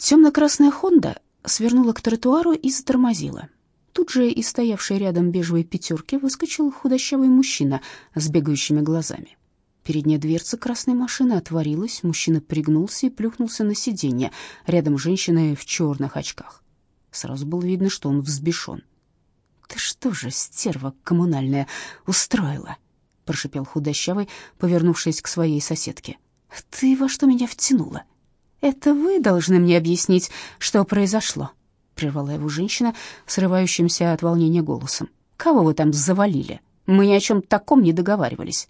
Темно-красная «Хонда» свернула к тротуару и затормозила. Тут же из стоявшей рядом бежевой пятерки выскочил худощавый мужчина с бегающими глазами. Передняя дверца красной машины отворилась, мужчина пригнулся и плюхнулся на сиденье. Рядом женщина в черных очках. Сразу было видно, что он взбешен. «Ты что же, стерва коммунальная, устроила?» — прошипел худощавый, повернувшись к своей соседке. «Ты во что меня втянула?» «Это вы должны мне объяснить, что произошло», — прервала его женщина, срывающимся от волнения голосом. «Кого вы там завалили? Мы ни о чем таком не договаривались».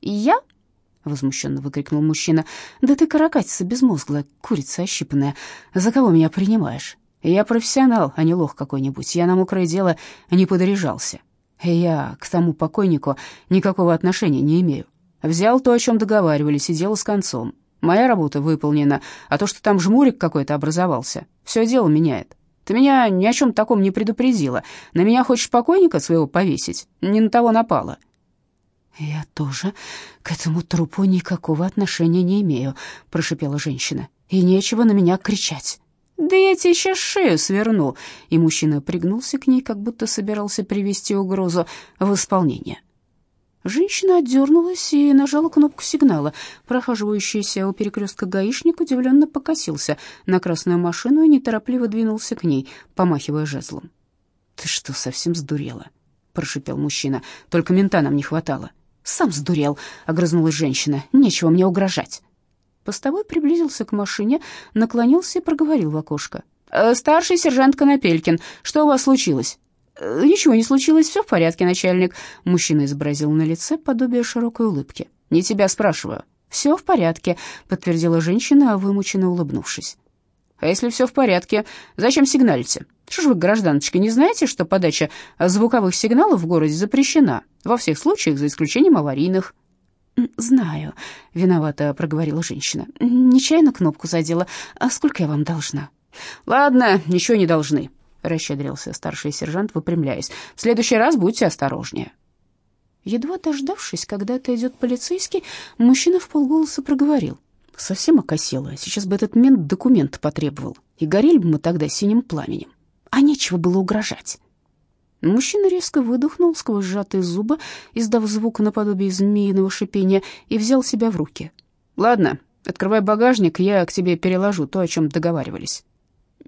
«Я?» — возмущенно выкрикнул мужчина. «Да ты каракатица безмозглая, курица ощипанная. За кого меня принимаешь? Я профессионал, а не лох какой-нибудь. Я на мокрое дело не подоряжался. Я к тому покойнику никакого отношения не имею. Взял то, о чем договаривались, и дело с концом. Моя работа выполнена, а то, что там жмурик какой-то образовался, все дело меняет. Ты меня ни о чем таком не предупредила. На меня хочешь покойника своего повесить? Не на того напала». «Я тоже к этому трупу никакого отношения не имею», — прошипела женщина. «И нечего на меня кричать». «Да я тебе сейчас шею сверну!» И мужчина пригнулся к ней, как будто собирался привести угрозу в исполнение. Женщина отдернулась и нажала кнопку сигнала. Прохаживающийся у перекрестка гаишник удивленно покосился на красную машину и неторопливо двинулся к ней, помахивая жезлом. «Ты что, совсем сдурела?» — прошипел мужчина. «Только мента нам не хватало». «Сам сдурел», — огрызнулась женщина. «Нечего мне угрожать». Постовой приблизился к машине, наклонился и проговорил в окошко. «Э, «Старший сержант Конопелькин, что у вас случилось?» «Э, «Ничего не случилось, все в порядке, начальник». Мужчина изобразил на лице подобие широкой улыбки. «Не тебя спрашиваю». «Все в порядке», — подтвердила женщина, вымученно улыбнувшись. «А если все в порядке, зачем сигналите? Что ж вы, гражданочка, не знаете, что подача звуковых сигналов в городе запрещена во всех случаях, за исключением аварийных?» «Знаю», — виновато проговорила женщина. «Нечаянно кнопку задела. А сколько я вам должна?» «Ладно, ничего не должны», — расщедрился старший сержант, выпрямляясь. «В следующий раз будьте осторожнее». Едва дождавшись, когда отойдет полицейский, мужчина в полголоса проговорил. «Совсем окосела. Сейчас бы этот мент документ потребовал. И горели бы мы тогда синим пламенем. А нечего было угрожать». Мужчина резко выдохнул сквозь сжатые зубы, издав звук наподобие змеиного шипения, и взял себя в руки. «Ладно, открывай багажник, я к тебе переложу то, о чем договаривались».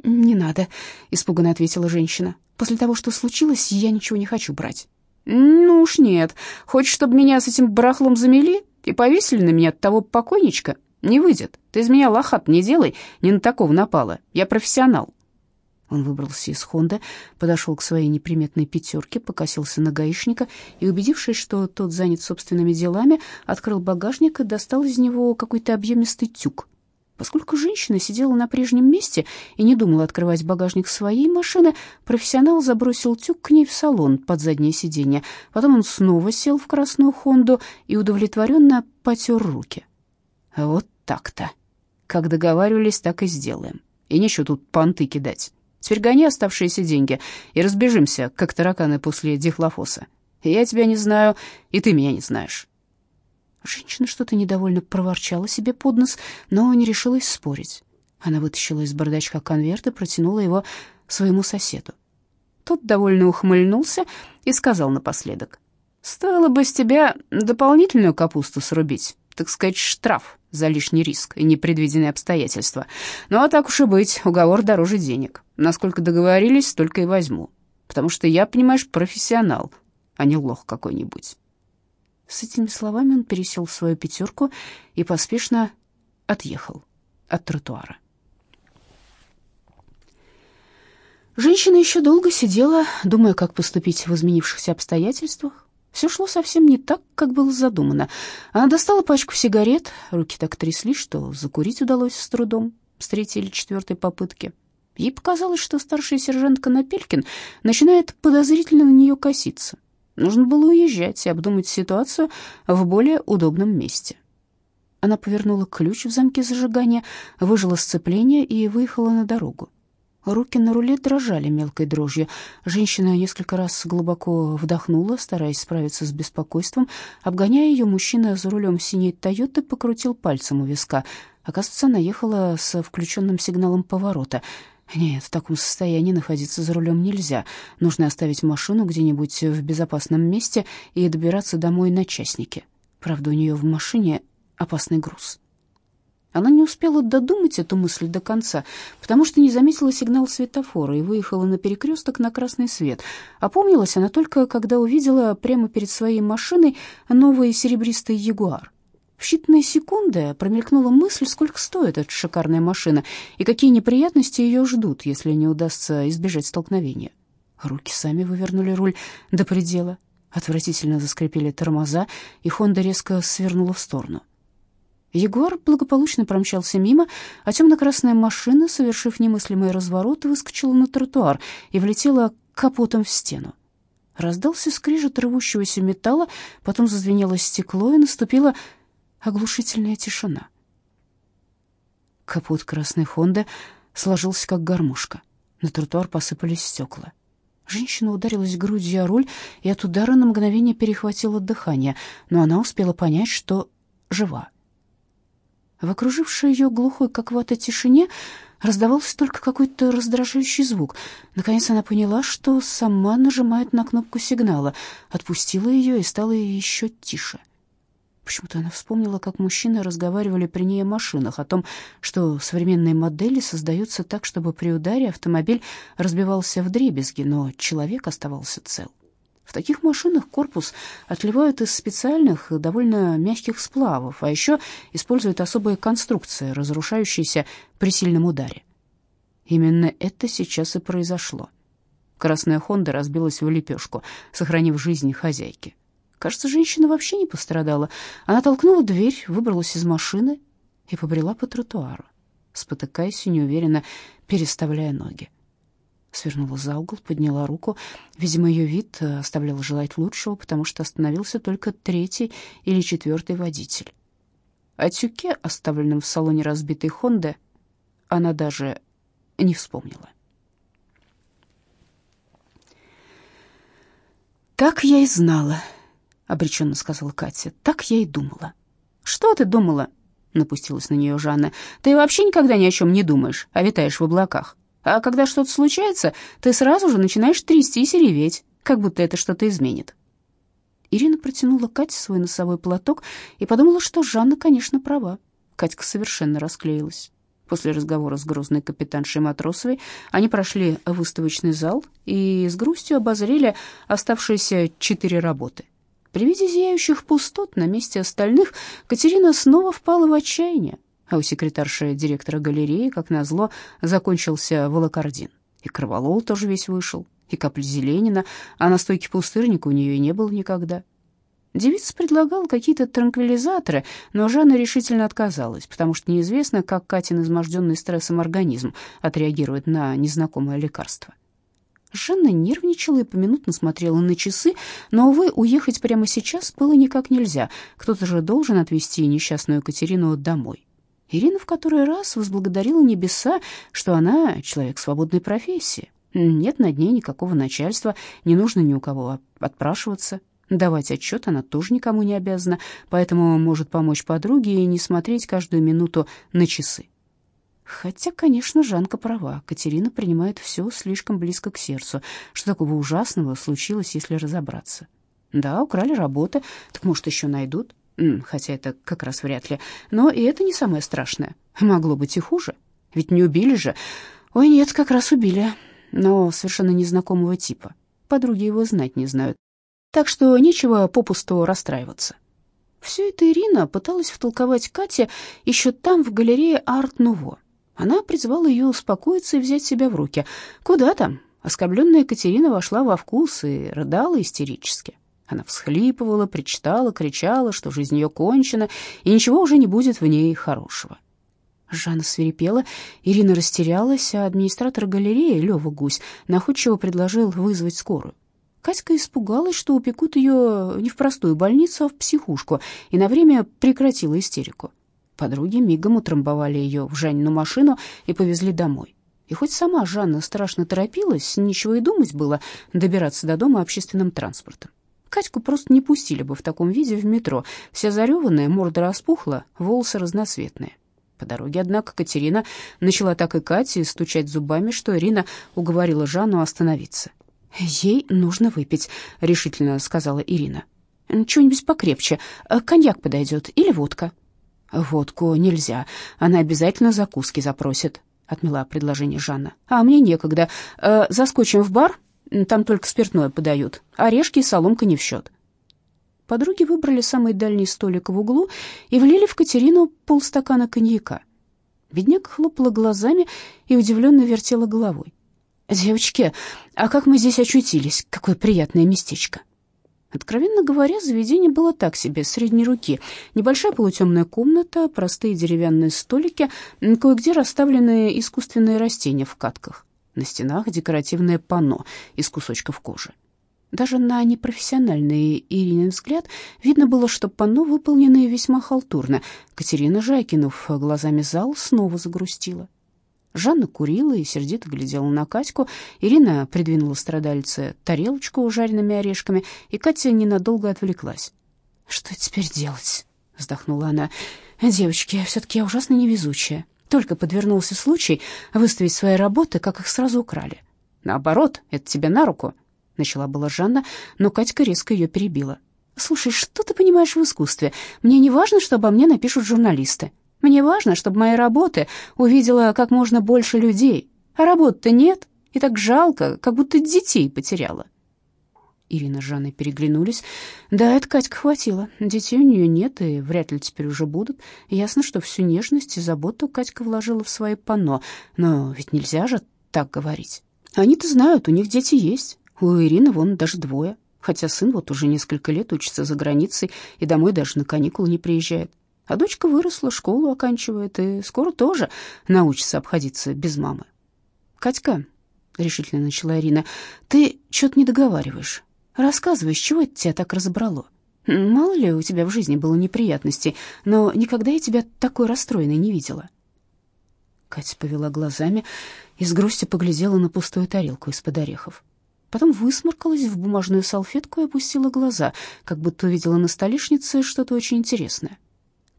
«Не надо», — испуганно ответила женщина. «После того, что случилось, я ничего не хочу брать». «Ну уж нет. Хочешь, чтобы меня с этим барахлом замели и повесили на меня того покойничка? Не выйдет. Ты из меня лохат не делай, не на такого напала. Я профессионал». Он выбрался из Хонды, подошел к своей неприметной пятерке, покосился на гаишника и, убедившись, что тот занят собственными делами, открыл багажник и достал из него какой-то объемистый тюк. Поскольку женщина сидела на прежнем месте и не думала открывать багажник своей машины, профессионал забросил тюк к ней в салон под заднее сиденье. Потом он снова сел в красную Хонду и удовлетворенно потер руки. «Вот так-то. Как договаривались, так и сделаем. И нечего тут понты кидать». Теперь гони оставшиеся деньги и разбежимся, как тараканы после дихлофоса. Я тебя не знаю, и ты меня не знаешь». Женщина что-то недовольно проворчала себе под нос, но не решилась спорить. Она вытащила из бардачка конверт и протянула его своему соседу. Тот довольно ухмыльнулся и сказал напоследок. «Стоило бы с тебя дополнительную капусту срубить, так сказать, штраф за лишний риск и непредвиденные обстоятельства. Ну, а так уж и быть, уговор дороже денег. Насколько договорились, столько и возьму. Потому что я, понимаешь, профессионал, а не лох какой-нибудь». С этими словами он пересел в свою пятерку и поспешно отъехал от тротуара. Женщина еще долго сидела, думая, как поступить в изменившихся обстоятельствах. Все шло совсем не так, как было задумано. Она достала пачку сигарет, руки так трясли, что закурить удалось с трудом с третьей или четвертой попытки. Ей показалось, что старший сержант Конопелькин начинает подозрительно на нее коситься. Нужно было уезжать и обдумать ситуацию в более удобном месте. Она повернула ключ в замке зажигания, выжила сцепление и выехала на дорогу. Руки на руле дрожали мелкой дрожью. Женщина несколько раз глубоко вдохнула, стараясь справиться с беспокойством. Обгоняя ее, мужчина за рулем синей «Тойоты» покрутил пальцем у виска. Оказывается, она ехала с включенным сигналом поворота. Нет, в таком состоянии находиться за рулем нельзя. Нужно оставить машину где-нибудь в безопасном месте и добираться домой на частнике. Правда, у нее в машине опасный груз. Она не успела додумать эту мысль до конца, потому что не заметила сигнал светофора и выехала на перекресток на красный свет. Опомнилась она только, когда увидела прямо перед своей машиной новый серебристый ягуар. В считанные секунды промелькнула мысль, сколько стоит эта шикарная машина и какие неприятности ее ждут, если не удастся избежать столкновения. Руки сами вывернули руль до предела. Отвратительно заскрипели тормоза, и Хонда резко свернула в сторону. Егор благополучно промчался мимо, а темно-красная машина, совершив немыслимый разворот, выскочила на тротуар и влетела капотом в стену. Раздался скрежет рвущегося металла, потом зазвенело стекло, и наступила оглушительная тишина. Капот красной «Хонды» сложился, как гармошка. На тротуар посыпались стекла. Женщина ударилась грудью о руль и от удара на мгновение перехватила дыхание, но она успела понять, что жива. В окружившей ее глухой, как вата, тишине раздавался только какой-то раздражающий звук. Наконец она поняла, что сама нажимает на кнопку сигнала, отпустила ее и стала еще тише — Почему-то она вспомнила, как мужчины разговаривали при ней о машинах, о том, что современные модели создаются так, чтобы при ударе автомобиль разбивался в дребезги, но человек оставался цел. В таких машинах корпус отливают из специальных, довольно мягких сплавов, а еще используют особые конструкции, разрушающиеся при сильном ударе. Именно это сейчас и произошло. Красная «Хонда» разбилась в лепешку, сохранив жизнь хозяйки. Кажется, женщина вообще не пострадала. Она толкнула дверь, выбралась из машины и побрела по тротуару, спотыкаясь и неуверенно переставляя ноги. Свернула за угол, подняла руку. Видимо, ее вид оставлял желать лучшего, потому что остановился только третий или четвертый водитель. О тюке, оставленном в салоне разбитой «Хонды», она даже не вспомнила. Так я и знала, — обреченно сказала Катя. «Так я и думала». «Что ты думала?» — напустилась на нее Жанна. «Ты вообще никогда ни о чем не думаешь, а витаешь в облаках. А когда что-то случается, ты сразу же начинаешь трястись и реветь, как будто это что-то изменит». Ирина протянула Кате свой носовой платок и подумала, что Жанна, конечно, права. Катька совершенно расклеилась. После разговора с грозной капитаншей Матросовой они прошли выставочный зал и с грустью обозрели оставшиеся четыре работы. При виде зияющих пустот на месте остальных Катерина снова впала в отчаяние, а у секретарши директора галереи, как назло, закончился волокордин. И кроволол тоже весь вышел, и капли зеленина, а на стойке пустырника у нее и не было никогда. Девица предлагала какие-то транквилизаторы, но Жанна решительно отказалась, потому что неизвестно, как Катин изможденный стрессом организм отреагирует на незнакомое лекарство. Жанна нервничала и поминутно смотрела на часы, но, увы, уехать прямо сейчас было никак нельзя. Кто-то же должен отвезти несчастную Катерину домой. Ирина в который раз возблагодарила небеса, что она человек свободной профессии. Нет над ней никакого начальства, не нужно ни у кого отпрашиваться. Давать отчет она тоже никому не обязана, поэтому может помочь подруге и не смотреть каждую минуту на часы. Хотя, конечно, Жанка права. Катерина принимает все слишком близко к сердцу. Что такого ужасного случилось, если разобраться? Да, украли работу, так, может, еще найдут. Хотя это как раз вряд ли. Но и это не самое страшное. Могло быть и хуже. Ведь не убили же. Ой, нет, как раз убили. Но совершенно незнакомого типа. Подруги его знать не знают. Так что нечего попусту расстраиваться. Все это Ирина пыталась втолковать Кате еще там, в галерее «Арт-Нуво». Она призывала ее успокоиться и взять себя в руки. Куда там? Оскорбленная Екатерина вошла во вкус и рыдала истерически. Она всхлипывала, причитала, кричала, что жизнь ее кончена, и ничего уже не будет в ней хорошего. Жанна свирепела, Ирина растерялась, а администратор галереи, Лёва Гусь, находчиво предложил вызвать скорую. Катька испугалась, что упекут ее не в простую больницу, а в психушку, и на время прекратила истерику. Подруги мигом утрамбовали ее в Жаннину машину и повезли домой. И хоть сама Жанна страшно торопилась, ничего и думать было добираться до дома общественным транспортом. Катьку просто не пустили бы в таком виде в метро. Вся зареванная, морда распухла, волосы разноцветные. По дороге, однако, Катерина начала так и Кате стучать зубами, что Ирина уговорила Жанну остановиться. «Ей нужно выпить», — решительно сказала Ирина. «Чего-нибудь покрепче. Коньяк подойдет или водка?» «Водку нельзя. Она обязательно закуски запросит», — отмела предложение Жанна. «А мне некогда. Э, заскочим в бар, там только спиртное подают. Орешки и соломка не в счет». Подруги выбрали самый дальний столик в углу и влили в Катерину полстакана коньяка. Бедняка хлопала глазами и удивленно вертела головой. «Девочки, а как мы здесь очутились? Какое приятное местечко!» Откровенно говоря, заведение было так себе, средней руки. Небольшая полутемная комната, простые деревянные столики, кое-где расставленные искусственные растения в катках. На стенах декоративное панно из кусочков кожи. Даже на непрофессиональный Иринин взгляд видно было, что панно выполнены весьма халтурно. Катерина же, окинув глазами зал, снова загрустила. Жанна курила и сердито глядела на Катьку. Ирина придвинула страдальце тарелочку с жареными орешками, и Катя ненадолго отвлеклась. «Что теперь делать?» — вздохнула она. «Девочки, все-таки я ужасно невезучая. Только подвернулся случай выставить свои работы, как их сразу украли. Наоборот, это тебе на руку», — начала была Жанна, но Катька резко ее перебила. «Слушай, что ты понимаешь в искусстве? Мне не важно, что обо мне напишут журналисты. Мне важно, чтобы мои работы увидела как можно больше людей. А работы-то нет, и так жалко, как будто детей потеряла. Ирина с Жанной переглянулись. Да, это Катька хватило. Детей у нее нет, и вряд ли теперь уже будут. Ясно, что всю нежность и заботу Катька вложила в свои панно. Но ведь нельзя же так говорить. Они-то знают, у них дети есть. У Ирины вон даже двое. Хотя сын вот уже несколько лет учится за границей и домой даже на каникулы не приезжает. А дочка выросла, школу оканчивает и скоро тоже научится обходиться без мамы. «Катька», — решительно начала Ирина, — «ты что-то не договариваешь. Рассказывай, с чего это тебя так разобрало? Мало ли у тебя в жизни было неприятностей, но никогда я тебя такой расстроенной не видела». Катя повела глазами и с грустью поглядела на пустую тарелку из-под орехов. Потом высморкалась в бумажную салфетку и опустила глаза, как будто увидела на столешнице что-то очень интересное.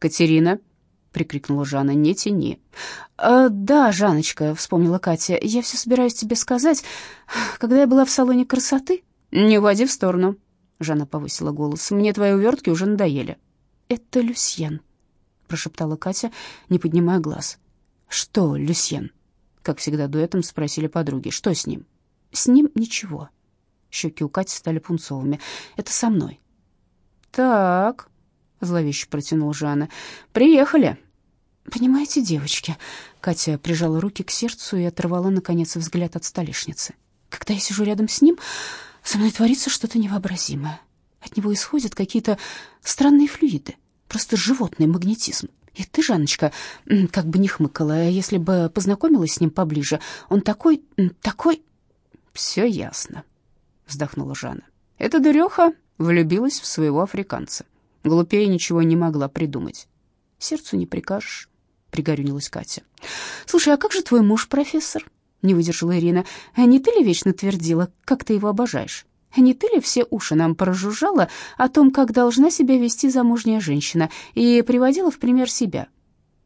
«Катерина!» — прикрикнула Жанна. «Не тяни!» «А, «Да, Жанночка», — вспомнила Катя, — «я все собираюсь тебе сказать. Когда я была в салоне красоты...» «Не уводи в сторону», — Жанна повысила голос. «Мне твои увертки уже надоели». «Это Люсьен», — прошептала Катя, не поднимая глаз. «Что, Люсьен?» — как всегда дуэтом спросили подруги. «Что с ним?» «С ним ничего». Щеки у Кати стали пунцовыми. «Это со мной». «Так», зловеще протянул Жанна. Приехали. Понимаете, девочки, Катя прижала руки к сердцу и оторвала наконец взгляд от столешницы. Когда я сижу рядом с ним, со мной творится что-то невообразимое. От него исходят какие-то странные флюиды, просто животный магнетизм. И ты, Жанночка, как бы не хмыкала, если бы познакомилась с ним поближе, он такой, такой... Все ясно, вздохнула Жанна. Эта дуреха влюбилась в своего африканца. Глупее ничего не могла придумать. Сердцу не прикажешь, пригорюнилась Катя. Слушай, а как же твой муж, профессор? Не выдержала Ирина. Не ты ли вечно твердила, как ты его обожаешь? Не ты ли все уши нам прожужжала о том, как должна себя вести замужняя женщина, и приводила в пример себя?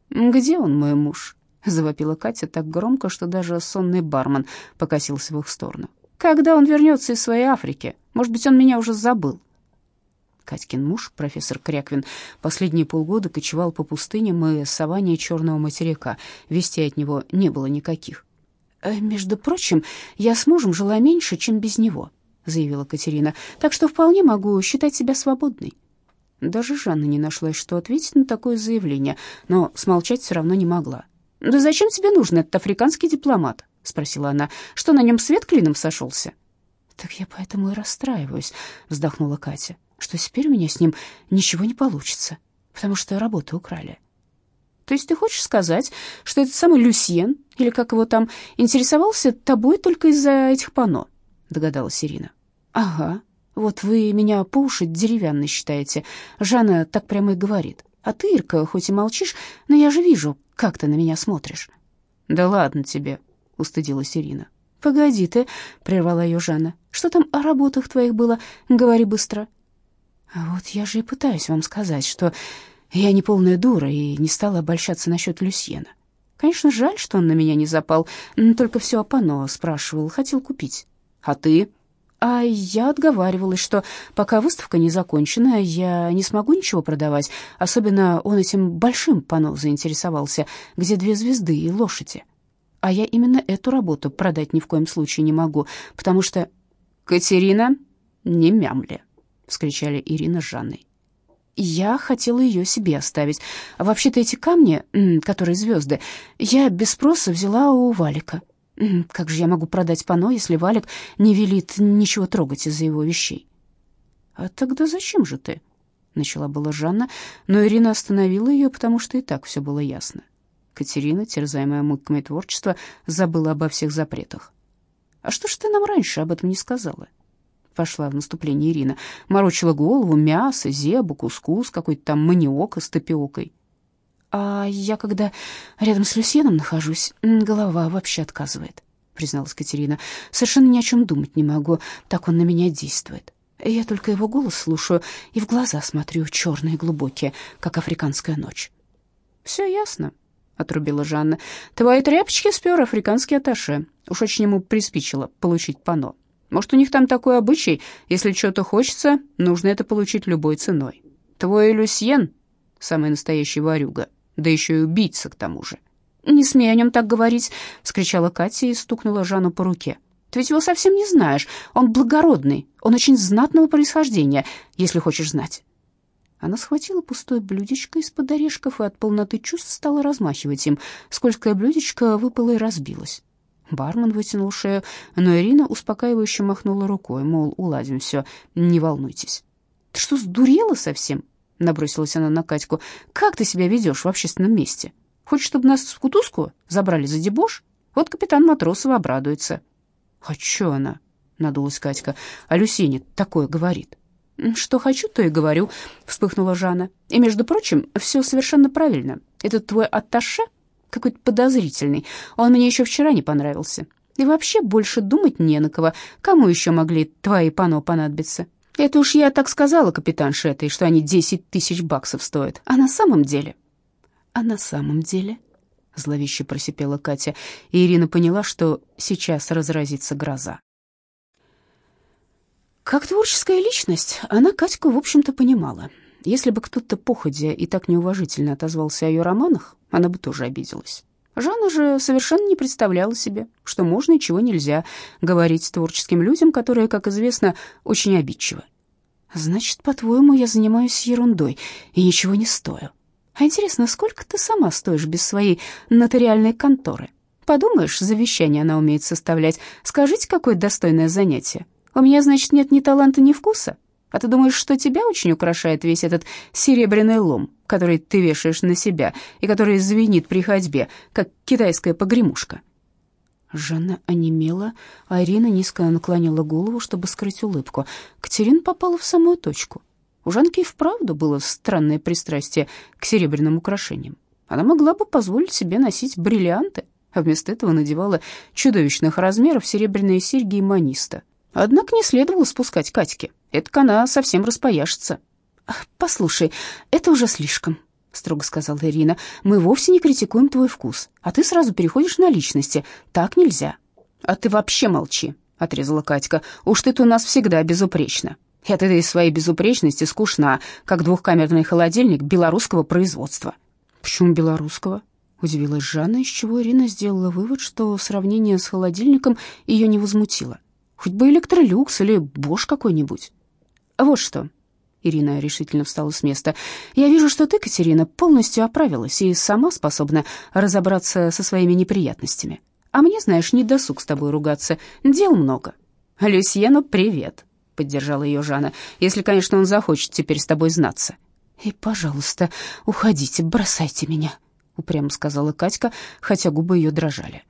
Где он, мой муж? завопила Катя так громко, что даже сонный бармен покосился в их сторону. Когда он вернется из своей Африки? Может быть, он меня уже забыл. Катькин муж, профессор Кряквин, последние полгода кочевал по пустыням и саванне Черного материка. Вести от него не было никаких. «Э, «Между прочим, я с мужем жила меньше, чем без него», — заявила Катерина, «так что вполне могу считать себя свободной». Даже Жанна не нашлась, что ответить на такое заявление, но смолчать все равно не могла. «Да зачем тебе нужен этот африканский дипломат?» — спросила она. «Что, на нем свет клином сошелся?» «Так я поэтому и расстраиваюсь», — вздохнула Катя что теперь у меня с ним ничего не получится, потому что работу украли. То есть ты хочешь сказать, что этот самый Люсьен, или как его там, интересовался тобой только из-за этих панно? Догадалась Ирина. Ага, вот вы меня по уши деревянной считаете. Жанна так прямо и говорит. А ты, Ирка, хоть и молчишь, но я же вижу, как ты на меня смотришь. Да ладно тебе, устыдилась Ирина. «Погоди ты», — прервала ее Жанна. «Что там о работах твоих было? Говори быстро». А вот я же и пытаюсь вам сказать, что Я не полная дура и не стала обольщаться насчет Люсьена. Конечно, жаль, что он на меня не запал, только все о пано спрашивал, хотел купить. А ты? А я отговаривалась, что пока выставка не закончена, я не смогу ничего продавать. Особенно он этим большим панно заинтересовался, где две звезды и лошади. А я именно эту работу продать ни в коем случае не могу, потому что... «Катерина, не мямли!» — вскричали Ирина с Жанной. Я хотела ее себе оставить. Вообще-то эти камни, которые звезды, я без спроса взяла у Валика. Как же я могу продать пано, если Валик не велит ничего трогать из-за его вещей? А тогда зачем же ты? начала была Жанна, но Ирина остановила ее, потому что и так все было ясно. Катерина, терзаемая муками творчества, забыла обо всех запретах. А что ж ты нам раньше об этом не сказала? Пошла в наступление Ирина. Морочила голову, мясо, зебу, кускус, какой-то там маниок с тапиокой. А я, когда рядом с Люсьеном нахожусь, голова вообще отказывает, призналась Катерина. Совершенно ни о чем думать не могу, так он на меня действует. Я только его голос слушаю и в глаза смотрю, черные глубокие, как африканская ночь. Все ясно, отрубила Жанна. Твои тряпочки спер африканский атташе. Уж очень ему приспичило получить пано. Может, у них там такой обычай, если что-то хочется, нужно это получить любой ценой. Твой Люсьен, самый настоящий ворюга, да еще и убийца к тому же. «Не смей о нем так говорить!» — вскричала Катя и стукнула Жанну по руке. «Ты ведь его совсем не знаешь. Он благородный, он очень знатного происхождения, если хочешь знать». Она схватила пустое блюдечко из-под орешков и от полноты чувств стала размахивать им. Скользкое блюдечко выпало и разбилось. Бармен вытянул шею, но Ирина успокаивающе махнула рукой, мол, уладим все, не волнуйтесь. «Ты что, сдурела совсем?» набросилась она на Катьку. Как ты себя ведешь в общественном месте? Хочешь, чтобы нас в кутузку забрали за дебош? Вот капитан Матросова обрадуется. А чё она? надулась Катька. А Люсине такое говорит. Что хочу, то и говорю, вспыхнула Жанна. И между прочим, все совершенно правильно. Этот твой атташе какой-то подозрительный. Он мне еще вчера не понравился. И вообще больше думать не на кого. Кому еще могли твои пано понадобиться? Это уж я так сказала капитанше этой, что они десять тысяч баксов стоят. А на самом деле... А на самом деле... Зловеще просипела Катя, и Ирина поняла, что сейчас разразится гроза. Как творческая личность, она Катьку, в общем-то, понимала. Если бы кто-то походя и так неуважительно отозвался о ее романах, она бы тоже обиделась. Жанна же совершенно не представляла себе, что можно и чего нельзя говорить творческим людям, которые, как известно, очень обидчивы. Значит, по-твоему, я занимаюсь ерундой и ничего не стою. А интересно, сколько ты сама стоишь без своей нотариальной конторы? Подумаешь, завещание она умеет составлять. Скажите, какое достойное занятие. У меня, значит, нет ни таланта, ни вкуса. А ты думаешь, что тебя очень украшает весь этот серебряный лом, который ты вешаешь на себя и который звенит при ходьбе, как китайская погремушка?» Жанна онемела, а Ирина низко наклонила голову, чтобы скрыть улыбку. Катерина попала в самую точку. У Жанки и вправду было странное пристрастие к серебряным украшениям. Она могла бы позволить себе носить бриллианты, а вместо этого надевала чудовищных размеров серебряные серьги и маниста. Однако не следовало спускать Катьке. Это она совсем распояшется. «Послушай, это уже слишком», — строго сказала Ирина. «Мы вовсе не критикуем твой вкус, а ты сразу переходишь на личности. Так нельзя». «А ты вообще молчи», — отрезала Катька. «Уж ты-то у нас всегда безупречна. И от этой своей безупречности скучна, как двухкамерный холодильник белорусского производства». «Почему белорусского?» — удивилась Жанна, из чего Ирина сделала вывод, что сравнение с холодильником ее не возмутило. «Хоть бы электролюкс или Бош какой-нибудь». «Вот что», Ирина решительно встала с места. «Я вижу, что ты, Катерина, полностью оправилась и сама способна разобраться со своими неприятностями. А мне, знаешь, не досуг с тобой ругаться, дел много». «Люсьену привет», — поддержала ее Жанна, «если, конечно, он захочет теперь с тобой знаться». «И, пожалуйста, уходите, бросайте меня», — упрямо сказала Катька, хотя губы ее дрожали.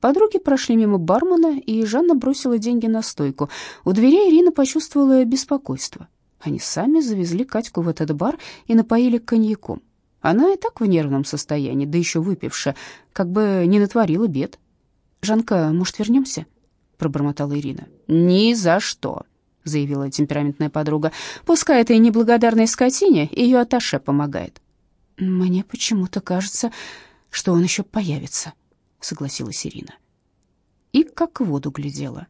Подруги прошли мимо бармена, и Жанна бросила деньги на стойку. У дверей Ирина почувствовала беспокойство. Они сами завезли Катьку в этот бар и напоили коньяком. Она и так в нервном состоянии, да еще выпившая, как бы не натворила бед. «Жанка, может, вернемся?» — пробормотала Ирина. «Ни за что!» заявила темпераментная подруга. «Пускай этой неблагодарной скотине ее аташе помогает». «Мне почему-то кажется, что он еще появится», — согласилась Ирина. И как в воду глядела.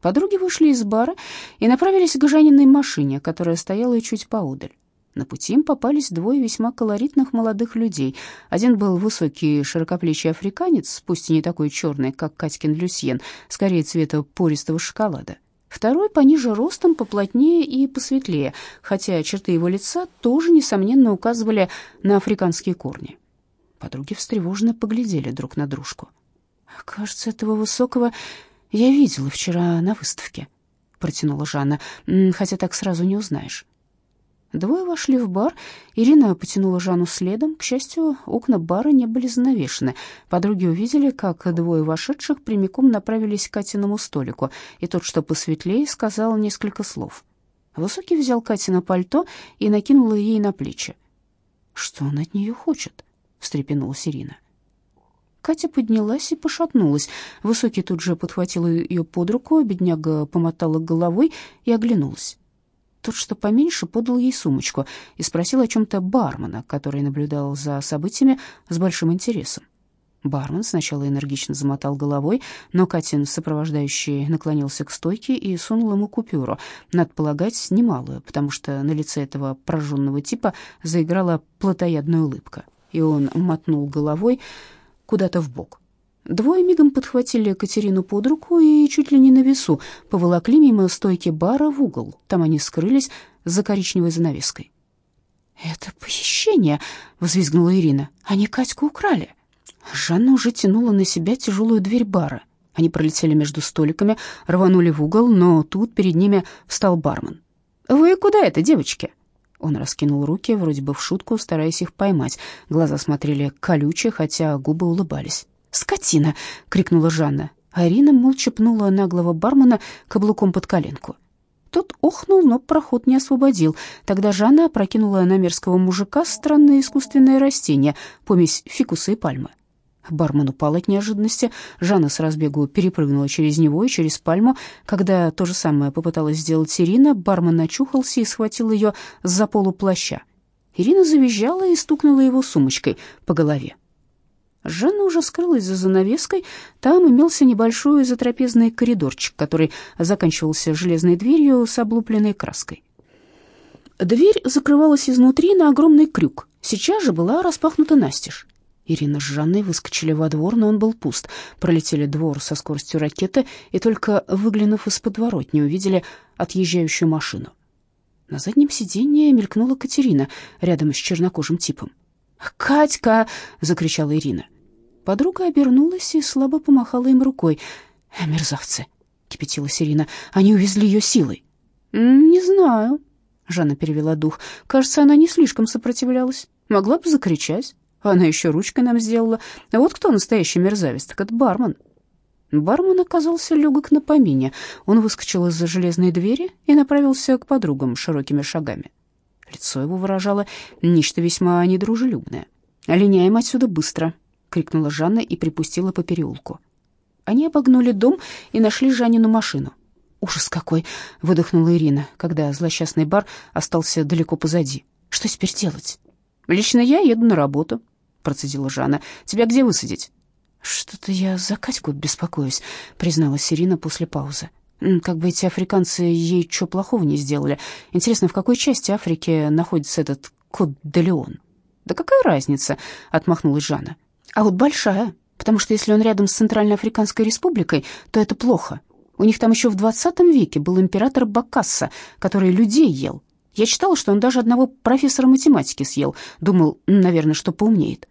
Подруги вышли из бара и направились к Жаниной машине, которая стояла чуть поодаль. На пути им попались двое весьма колоритных молодых людей. Один был высокий широкоплечий африканец, пусть и не такой черный, как Катькин Люсьен, скорее цвета пористого шоколада. Второй пониже ростом, поплотнее и посветлее, хотя черты его лица тоже, несомненно, указывали на африканские корни. Подруги встревоженно поглядели друг на дружку. «Кажется, этого высокого я видела вчера на выставке», — протянула Жанна, «хотя так сразу не узнаешь». Двое вошли в бар. Ирина потянула Жанну следом. К счастью, окна бара не были занавешены. Подруги увидели, как двое вошедших прямиком направились к Катиному столику, и тот, что посветлее, сказал несколько слов. Высокий взял Катина пальто и накинул ей на плечи. «Что он от нее хочет?» — встрепенулась Ирина. Катя поднялась и пошатнулась. Высокий тут же подхватил ее под руку, бедняга помотала головой и оглянулась. Тот, что поменьше, подал ей сумочку и спросил о чем-то бармена, который наблюдал за событиями с большим интересом. Бармен сначала энергично замотал головой, но Катин, сопровождающий, наклонился к стойке и сунул ему купюру, надо полагать, немалую, потому что на лице этого прожженного типа заиграла плотоядная улыбка, и он мотнул головой куда-то в бок. Двое мигом подхватили Катерину под руку и чуть ли не на весу поволокли мимо стойки бара в угол. Там они скрылись за коричневой занавеской. «Это похищение!» — взвизгнула Ирина. «Они Катьку украли!» Жанна уже тянула на себя тяжелую дверь бара. Они пролетели между столиками, рванули в угол, но тут перед ними встал бармен. «Вы куда это, девочки?» Он раскинул руки, вроде бы в шутку, стараясь их поймать. Глаза смотрели колючие, хотя губы улыбались. «Скотина!» — крикнула Жанна. А Ирина молча пнула наглого бармена каблуком под коленку. Тот охнул, но проход не освободил. Тогда Жанна опрокинула на мерзкого мужика странное искусственное растение, помесь фикуса и пальмы. Бармен упал от неожиданности. Жанна с разбегу перепрыгнула через него и через пальму. Когда то же самое попыталась сделать Ирина, бармен начухался и схватил ее за полу плаща. Ирина завизжала и стукнула его сумочкой по голове. Жанна уже скрылась за занавеской. Там имелся небольшой затрапезный коридорчик, который заканчивался железной дверью с облупленной краской. Дверь закрывалась изнутри на огромный крюк. Сейчас же была распахнута настежь. Ирина с Жанной выскочили во двор, но он был пуст. Пролетели двор со скоростью ракеты и только выглянув из подворотни, увидели отъезжающую машину. На заднем сиденье мелькнула Катерина рядом с чернокожим типом. «Катька!» — закричала Ирина. Подруга обернулась и слабо помахала им рукой. «Э, «Мерзавцы!» — кипятилась Ирина. «Они увезли ее силой». «Не знаю», — Жанна перевела дух. «Кажется, она не слишком сопротивлялась. Могла бы закричать. Она еще ручкой нам сделала. А вот кто настоящий мерзавец, так это бармен». Бармен оказался легок на помине. Он выскочил из-за железной двери и направился к подругам широкими шагами. Лицо его выражало нечто весьма недружелюбное. «Линяем отсюда быстро!» — крикнула Жанна и припустила по переулку. Они обогнули дом и нашли Жаннину машину. «Ужас какой!» — выдохнула Ирина, когда злосчастный бар остался далеко позади. «Что теперь делать?» «Лично я еду на работу», — процедила Жанна. «Тебя где высадить?» «Что-то я за Катьку беспокоюсь», — призналась Ирина после паузы. Как бы эти африканцы ей что плохого не сделали. Интересно, в какой части Африки находится этот Кот-де-Леон? Да какая разница, отмахнулась Жанна. А вот большая, потому что если он рядом с Центральноафриканской республикой, то это плохо. У них там еще в 20 веке был император Бакасса, который людей ел. Я читала, что он даже одного профессора математики съел. Думал, наверное, что поумнеет.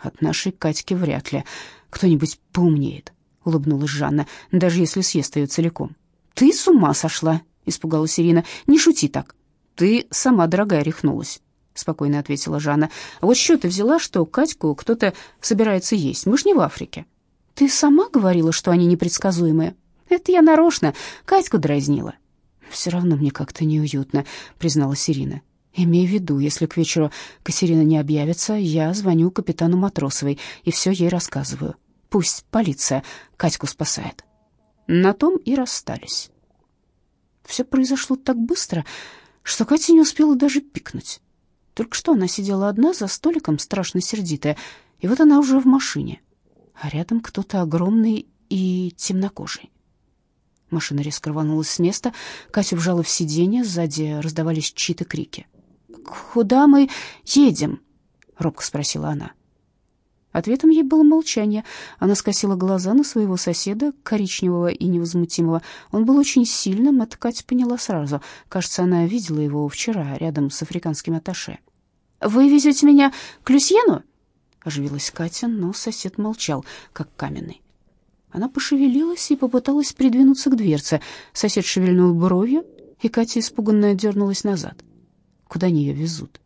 От нашей Катьки вряд ли кто-нибудь поумнеет улыбнулась Жанна, даже если съест ее целиком. Ты с ума сошла, испугалась Ирина. Не шути так. Ты сама, дорогая, рехнулась, спокойно ответила Жанна. Вот что ты взяла, что Катьку кто-то собирается есть? Мы ж не в Африке. Ты сама говорила, что они непредсказуемые. Это я нарочно Катьку дразнила. Все равно мне как-то неуютно, призналась Ирина. Имей в виду, если к вечеру Катерина не объявится, я звоню капитану Матросовой и все ей рассказываю. Пусть полиция Катьку спасает. На том и расстались. Все произошло так быстро, что Катя не успела даже пикнуть. Только что она сидела одна за столиком, страшно сердитая, и вот она уже в машине, а рядом кто-то огромный и темнокожий. Машина резко рванулась с места, Катя вжала в сиденье, сзади раздавались чьи-то крики. «Куда мы едем?» — робко спросила она. Ответом ей было молчание. Она скосила глаза на своего соседа, коричневого и невозмутимого. Он был очень сильным, это Катя поняла сразу. Кажется, она видела его вчера рядом с африканским атташе. «Вы везете меня к Люсьену?» — оживилась Катя, но сосед молчал, как каменный. Она пошевелилась и попыталась придвинуться к дверце. Сосед шевельнул бровью, и Катя испуганно дернулась назад. Куда они ее везут?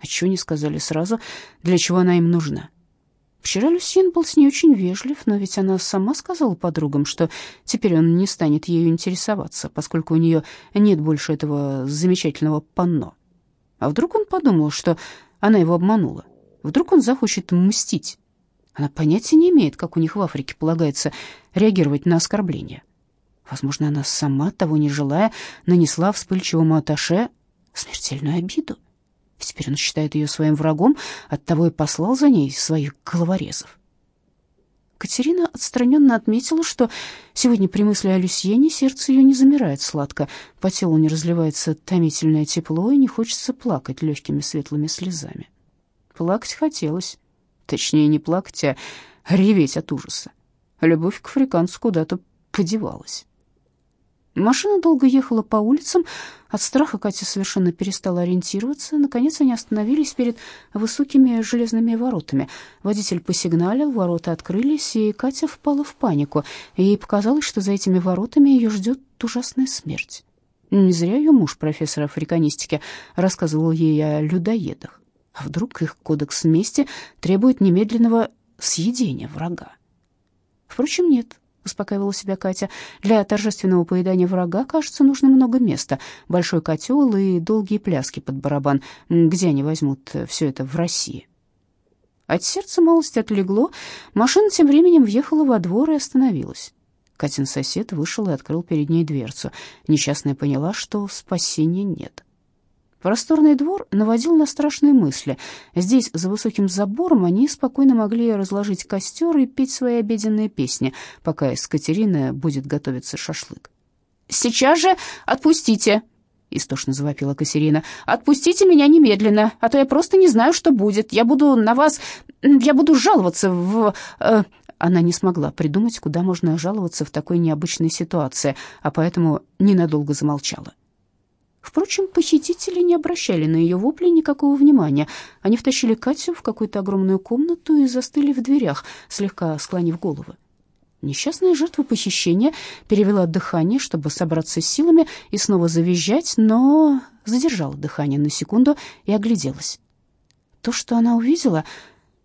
А чего не сказали сразу, для чего она им нужна? Вчера Люсьен был с ней очень вежлив, но ведь она сама сказала подругам, что теперь он не станет ею интересоваться, поскольку у нее нет больше этого замечательного панно. А вдруг он подумал, что она его обманула? Вдруг он захочет мстить? Она понятия не имеет, как у них в Африке полагается реагировать на оскорбления. Возможно, она сама, того не желая, нанесла вспыльчивому аташе смертельную обиду. Теперь он считает ее своим врагом, оттого и послал за ней своих головорезов. Катерина отстраненно отметила, что сегодня при мысли о Люсьене сердце ее не замирает сладко, по телу не разливается томительное тепло и не хочется плакать легкими светлыми слезами. Плакать хотелось, точнее не плакать, а реветь от ужаса. Любовь к африканцу куда-то подевалась. Машина долго ехала по улицам. От страха Катя совершенно перестала ориентироваться. Наконец они остановились перед высокими железными воротами. Водитель посигналил, ворота открылись, и Катя впала в панику. Ей показалось, что за этими воротами ее ждет ужасная смерть. Не зря ее муж, профессор африканистики, рассказывал ей о людоедах. А вдруг их кодекс мести требует немедленного съедения врага? Впрочем, нет успокаивала себя Катя. Для торжественного поедания врага, кажется, нужно много места. Большой котел и долгие пляски под барабан. Где они возьмут все это в России? От сердца малость отлегло. Машина тем временем въехала во двор и остановилась. Катин сосед вышел и открыл перед ней дверцу. Несчастная поняла, что спасения нет. Просторный двор наводил на страшные мысли. Здесь, за высоким забором, они спокойно могли разложить костер и петь свои обеденные песни, пока из Катерины будет готовиться шашлык. «Сейчас же отпустите!» — истошно завопила Катерина. «Отпустите меня немедленно, а то я просто не знаю, что будет. Я буду на вас... Я буду жаловаться в...» э... Она не смогла придумать, куда можно жаловаться в такой необычной ситуации, а поэтому ненадолго замолчала. Впрочем, похитители не обращали на ее вопли никакого внимания. Они втащили Катю в какую-то огромную комнату и застыли в дверях, слегка склонив головы. Несчастная жертва похищения перевела дыхание, чтобы собраться с силами и снова завизжать, но задержала дыхание на секунду и огляделась. То, что она увидела,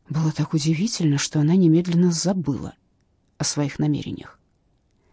было так удивительно, что она немедленно забыла о своих намерениях.